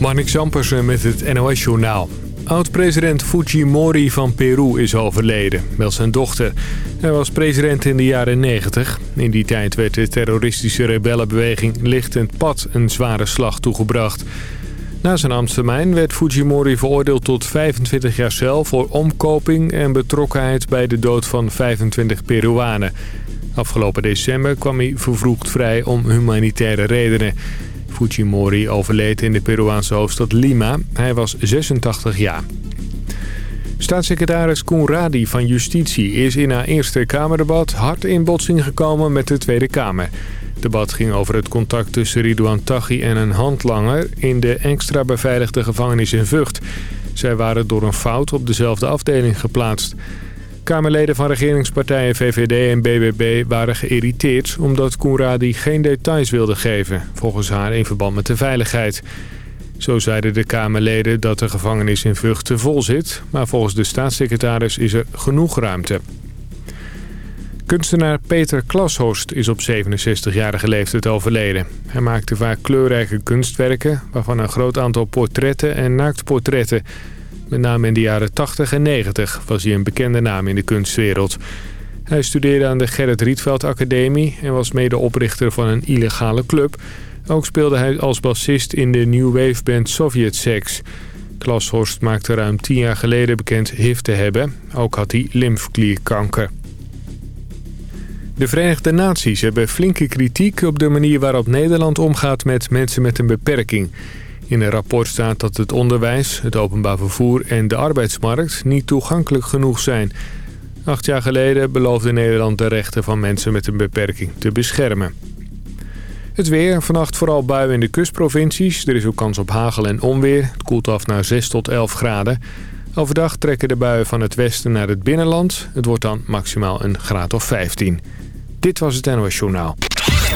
Marnik Zampersen met het NOS-journaal. Oud-president Fujimori van Peru is overleden, wel zijn dochter. Hij was president in de jaren 90. In die tijd werd de terroristische rebellenbeweging lichtend pad een zware slag toegebracht. Na zijn ambtstermijn werd Fujimori veroordeeld tot 25 jaar cel... voor omkoping en betrokkenheid bij de dood van 25 Peruanen. Afgelopen december kwam hij vervroegd vrij om humanitaire redenen... Fujimori overleed in de Peruaanse hoofdstad Lima. Hij was 86 jaar. Staatssecretaris Koenradi van Justitie is in haar eerste Kamerdebat hard in botsing gekomen met de Tweede Kamer. Het debat ging over het contact tussen Ridouan Taghi en een handlanger in de extra beveiligde gevangenis in Vught. Zij waren door een fout op dezelfde afdeling geplaatst. Kamerleden van regeringspartijen VVD en BBB waren geïrriteerd... omdat Koenradi geen details wilde geven, volgens haar in verband met de veiligheid. Zo zeiden de Kamerleden dat de gevangenis in Vught te vol zit... maar volgens de staatssecretaris is er genoeg ruimte. Kunstenaar Peter Klashorst is op 67-jarige leeftijd overleden. Hij maakte vaak kleurrijke kunstwerken... waarvan een groot aantal portretten en naaktportretten... Met name in de jaren 80 en 90 was hij een bekende naam in de kunstwereld. Hij studeerde aan de Gerrit Rietveld Academie en was medeoprichter van een illegale club. Ook speelde hij als bassist in de new wave band Soviet Sex. Klas Horst maakte ruim tien jaar geleden bekend HIV te hebben. Ook had hij lymfklierkanker. De Verenigde Naties hebben flinke kritiek op de manier waarop Nederland omgaat met mensen met een beperking. In een rapport staat dat het onderwijs, het openbaar vervoer en de arbeidsmarkt niet toegankelijk genoeg zijn. Acht jaar geleden beloofde Nederland de rechten van mensen met een beperking te beschermen. Het weer, vannacht vooral buien in de kustprovincies. Er is ook kans op hagel en onweer. Het koelt af naar 6 tot 11 graden. Overdag trekken de buien van het westen naar het binnenland. Het wordt dan maximaal een graad of 15. Dit was het NOS Journaal.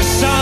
So I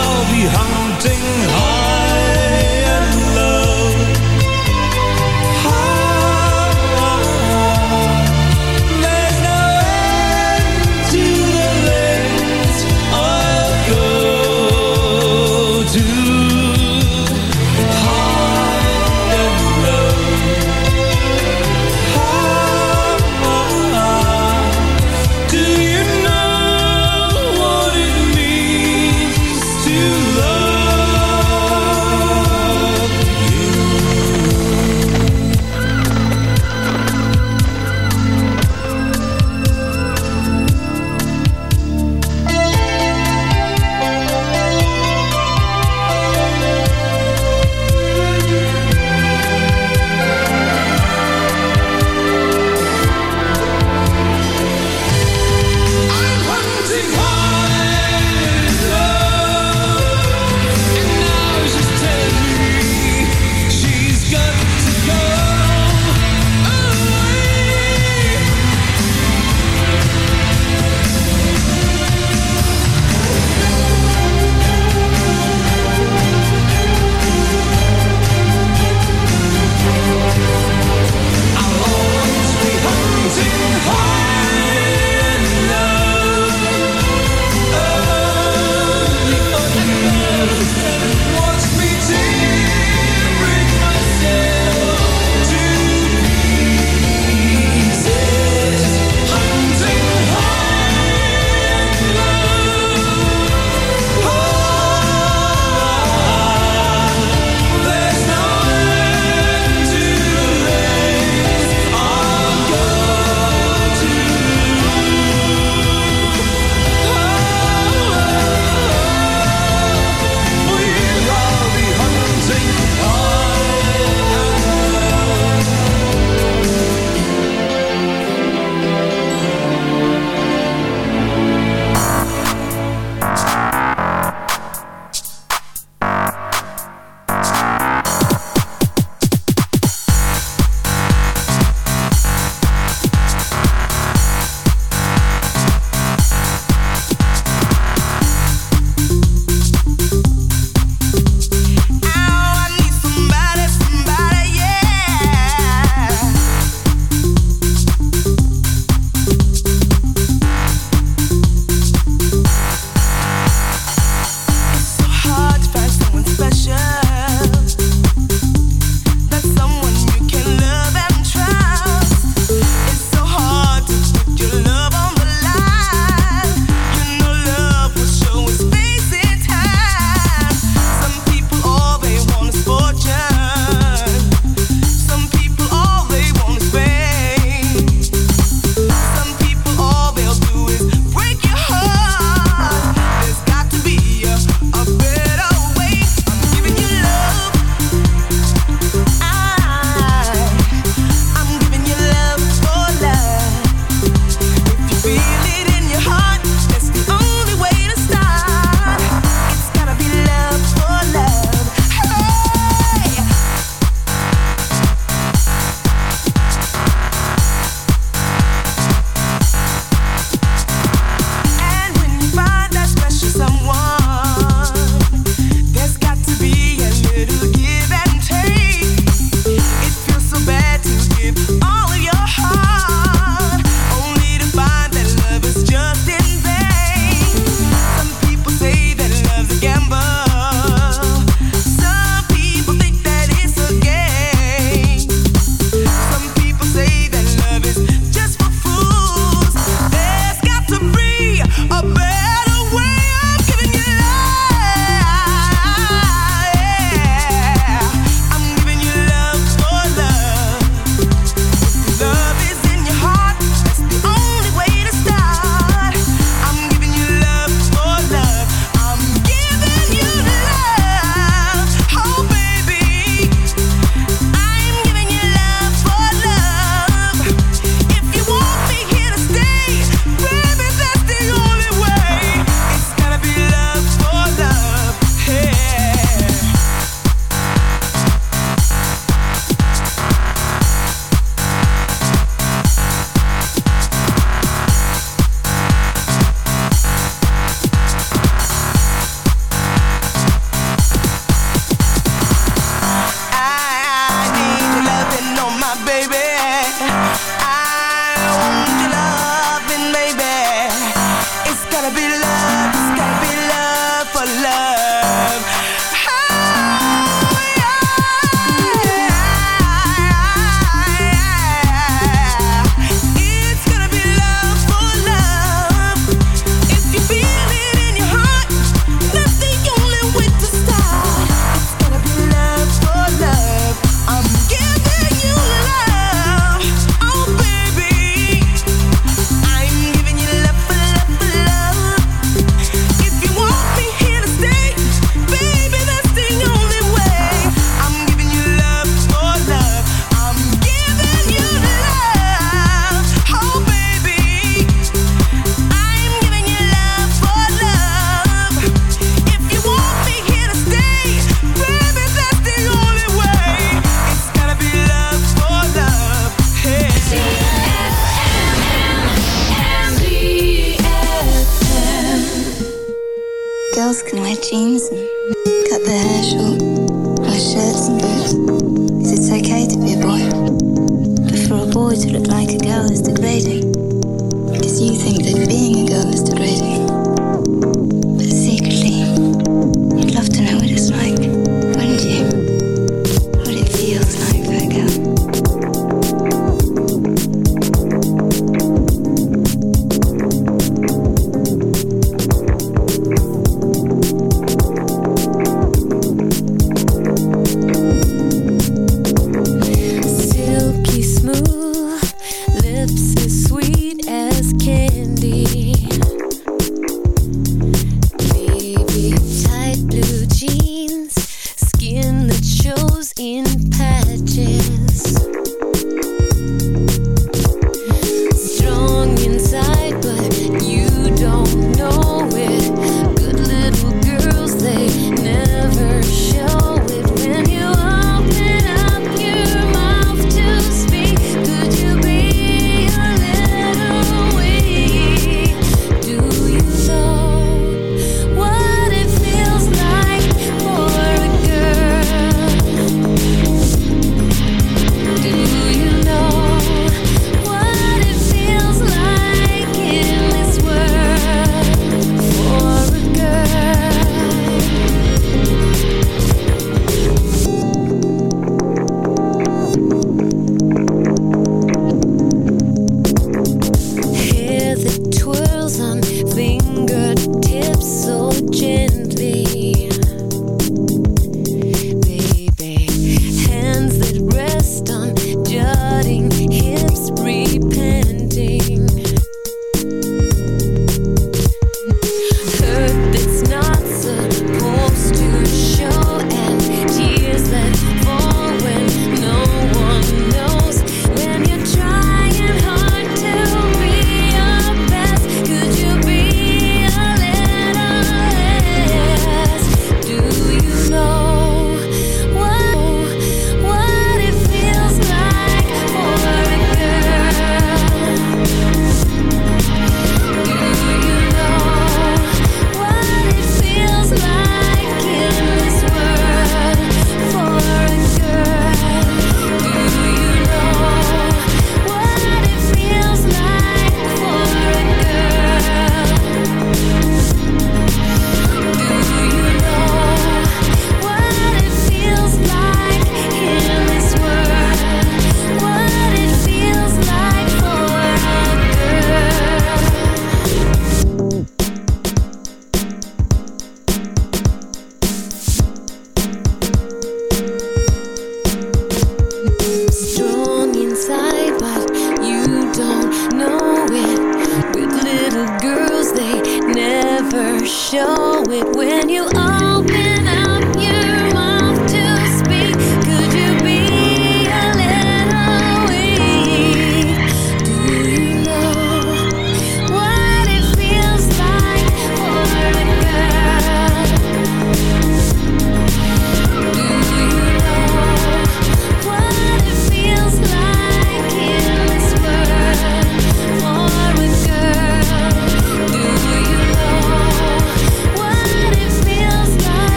show it with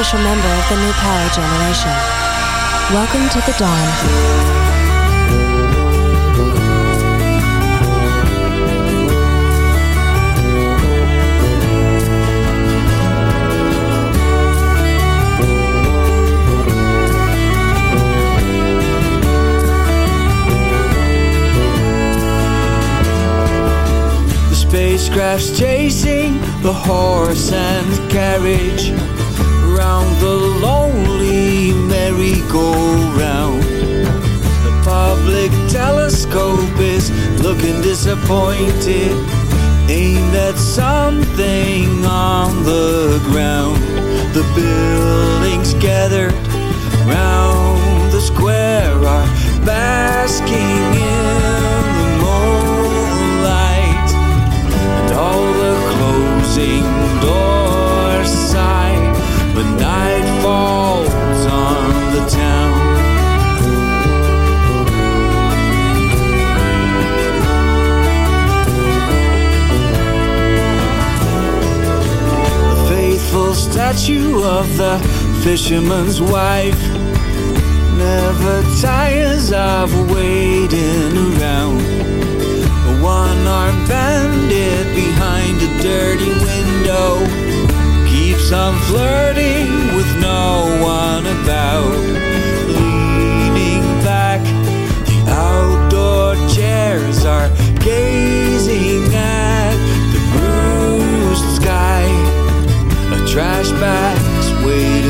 Official member of the new power generation. Welcome to the dawn. The spacecraft's chasing the horse and carriage disappointed, aimed at something on the ground. The buildings gathered round the square are basking in the moonlight and all the closing of the fisherman's wife never tires of waiting around a one-armed bandit behind a dirty window keeps on flirting with no one about. Leaning back, the outdoor chairs are gazing trash bag's waiting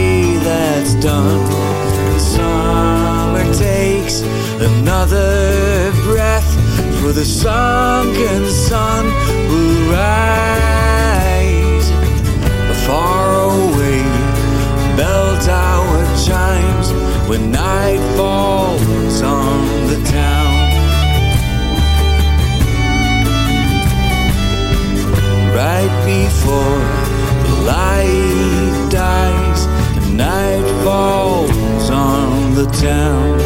done. The summer takes another breath, for the sunken sun will rise. Far away, bell tower chimes when night falls on the town. right before the light the town.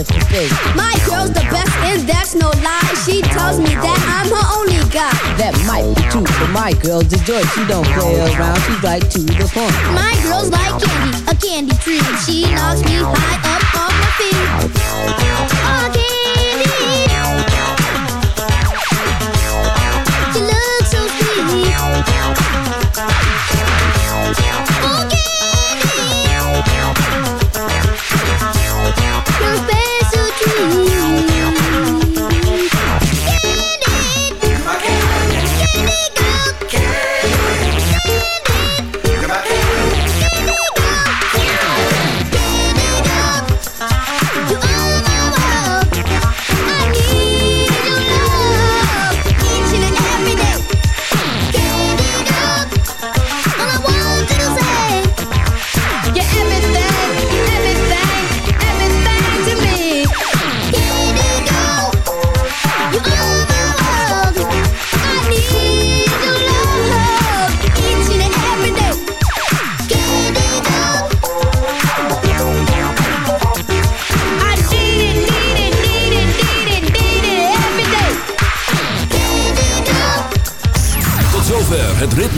to. My girl's the best, and that's no lie. She tells me that I'm her only guy. That might be true, but my girl's a joy. She don't play around, she's like to the point. My girl's like candy, a candy tree. She knocks me high up off my feet. Okay.